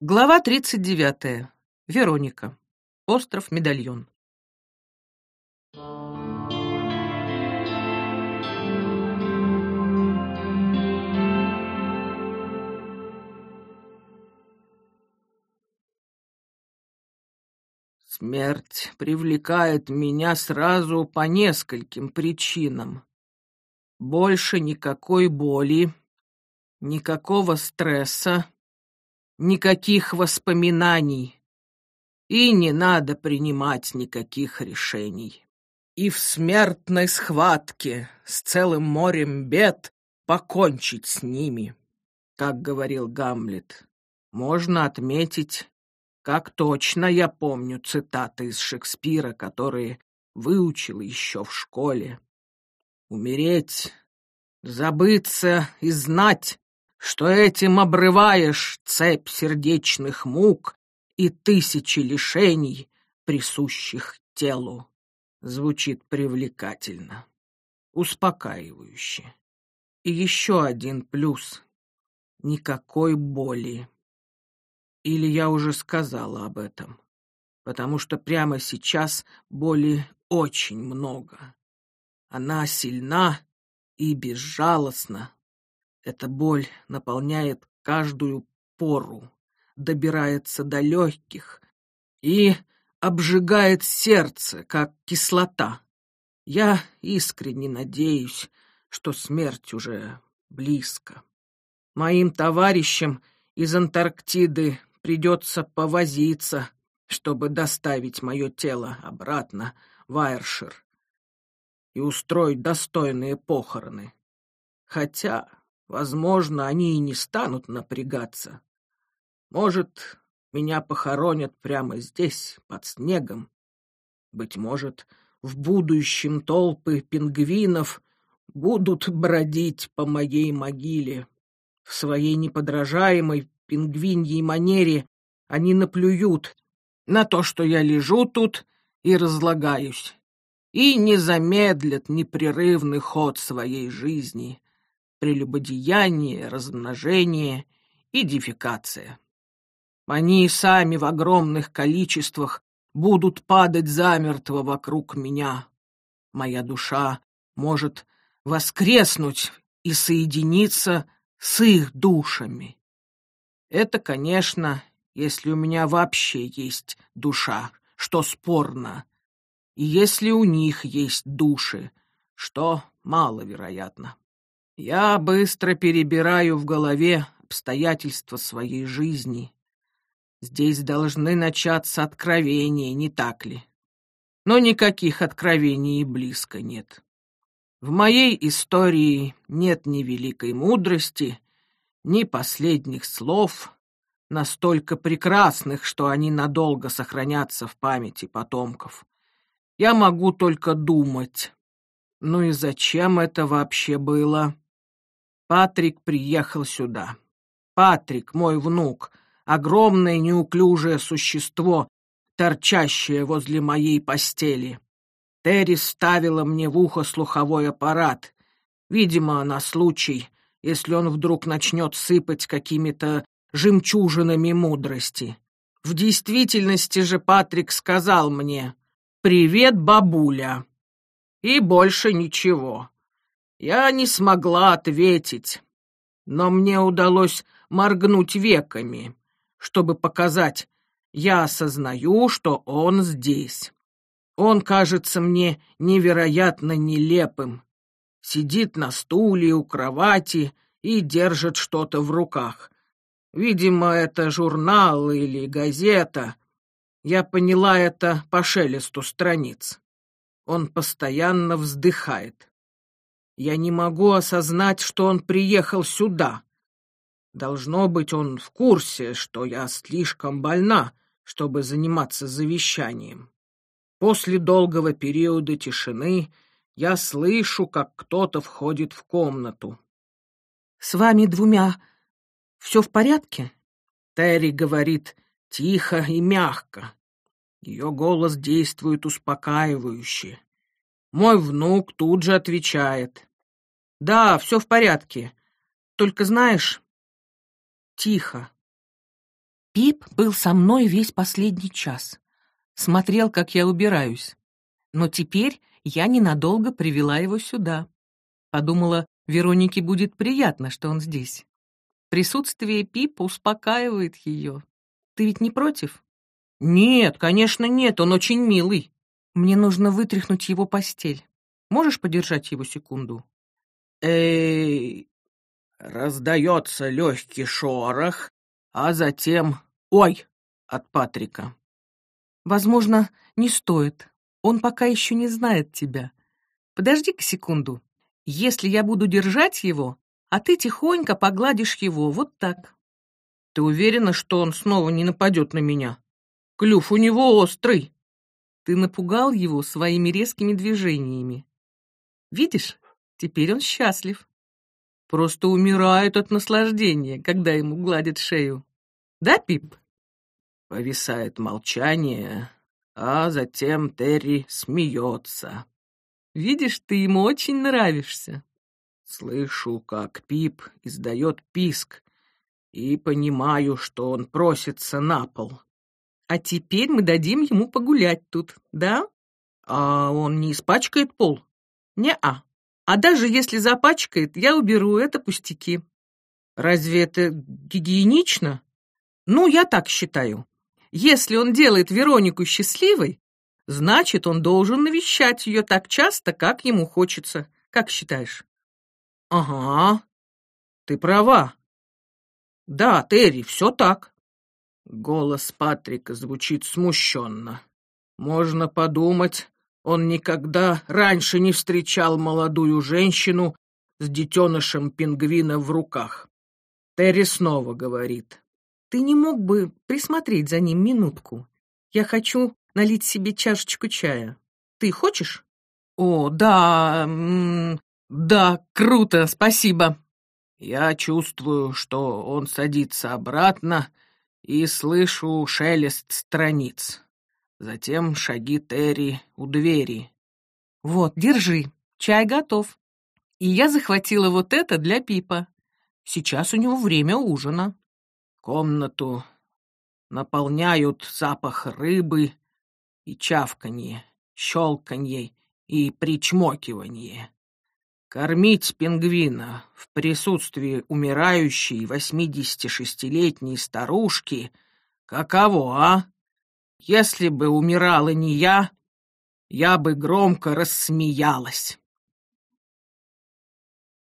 Глава 39. Вероника. Остров Медальон. Смерть привлекает меня сразу по нескольким причинам. Больше никакой боли, никакого стресса, никаких воспоминаний, и не надо принимать никаких решений. И в смертной схватке с целым морем бед покончить с ними, как говорил Гамлет. Можно отметить, как точно я помню цитаты из Шекспира, которые выучил еще в школе. Умереть, забыться и знать, что этим обрываешь цепь сердечных мук и тысячи лишений, присущих телу. Звучит привлекательно, успокаивающе. И еще один плюс — никакой боли. Или я уже сказала об этом, потому что прямо сейчас боли очень много. Она сильна и безжалостна, эта боль наполняет каждую пору, добирается до легких и обжигает сердце, как кислота. Я искренне надеюсь, что смерть уже близко. Моим товарищам из Антарктиды придется повозиться, чтобы доставить мое тело обратно в Айршир и устроить достойные похороны. Хотя Возможно, они и не станут напрягаться. Может, меня похоронят прямо здесь, под снегом. Быть может, в будущем толпы пингвинов будут бродить по моей могиле. В своей неподражаемой пингвиньей манере они наплюют на то, что я лежу тут и разлагаюсь, и не замедлят непрерывный ход своей жизни, прелюбодеяние, размножение и дефекация. Они сами в огромных количествах будут падать замертво вокруг меня. Моя душа может воскреснуть и соединиться с их душами. Это, конечно, если у меня вообще есть душа, что спорно, и если у них есть души, что маловероятно. Я быстро перебираю в голове обстоятельства своей жизни. Здесь должны начаться откровения, не так ли? Но никаких откровений и близко нет. В моей истории нет ни великой мудрости, ни последних слов, настолько прекрасных, что они надолго сохранятся в памяти потомков. Я могу только думать. Ну и зачем это вообще было? Патрик приехал сюда. Патрик, мой внук, огромное неуклюжее существо, торчащее возле моей постели. Терри ставила мне в ухо слуховой аппарат, видимо, на случай, если он вдруг начнет сыпать какими-то жемчужинами мудрости. В действительности же Патрик сказал мне «Привет, бабуля!» И больше ничего. Я не смогла ответить, но мне удалось моргнуть веками, чтобы показать, я осознаю, что он здесь. Он кажется мне невероятно нелепым. Сидит на стуле у кровати и держит что-то в руках. Видимо, это журнал или газета. Я поняла это по шелесту страниц. Он постоянно вздыхает. Я не могу осознать, что он приехал сюда. Должно быть, он в курсе, что я слишком больна, чтобы заниматься завещанием. После долгого периода тишины я слышу, как кто-то входит в комнату. — С вами двумя все в порядке? Терри говорит тихо и мягко. Ее голос действует успокаивающе. Мой внук тут же отвечает. Да, все в порядке. Только знаешь... Тихо. Пип был со мной весь последний час. Смотрел, как я убираюсь. Но теперь я ненадолго привела его сюда. Подумала, Веронике будет приятно, что он здесь. Присутствие Пипа успокаивает ее. Ты ведь не против? Нет, конечно, нет, он очень милый. Мне нужно вытряхнуть его постель. Можешь подержать его секунду? Эй, раздается легкий шорох, а затем... Ой, от Патрика. Возможно, не стоит. Он пока еще не знает тебя. Подожди-ка секунду. Если я буду держать его, а ты тихонько погладишь его вот так. Ты уверена, что он снова не нападет на меня? Клюв у него острый. Ты напугал его своими резкими движениями. Видишь, теперь он счастлив. Просто умирает от наслаждения, когда ему гладят шею. Да, Пип? Повисает молчание, а затем Терри смеется. Видишь, ты ему очень нравишься. Слышу, как Пип издает писк, и понимаю, что он просится на пол. А теперь мы дадим ему погулять тут, да? А он не испачкает пол? Не-а. А даже если запачкает, я уберу, это пустяки. Разве это гигиенично? Ну, я так считаю. Если он делает Веронику счастливой, значит, он должен навещать ее так часто, как ему хочется. Как считаешь? Ага, ты права. Да, Терри, все так. Голос Патрика звучит смущенно. Можно подумать, он никогда раньше не встречал молодую женщину с детенышем пингвина в руках. Терри снова говорит. «Ты не мог бы присмотреть за ним минутку? Я хочу налить себе чашечку чая. Ты хочешь?» «О, да, да, круто, спасибо». Я чувствую, что он садится обратно, и слышу шелест страниц. Затем шаги Терри у двери. «Вот, держи, чай готов. И я захватила вот это для Пипа. Сейчас у него время ужина». Комнату наполняют запах рыбы и чавканье, щелканье и причмокивание. Кормить пингвина в присутствии умирающей 86-летней старушки каково, а? Если бы умирала не я, я бы громко рассмеялась.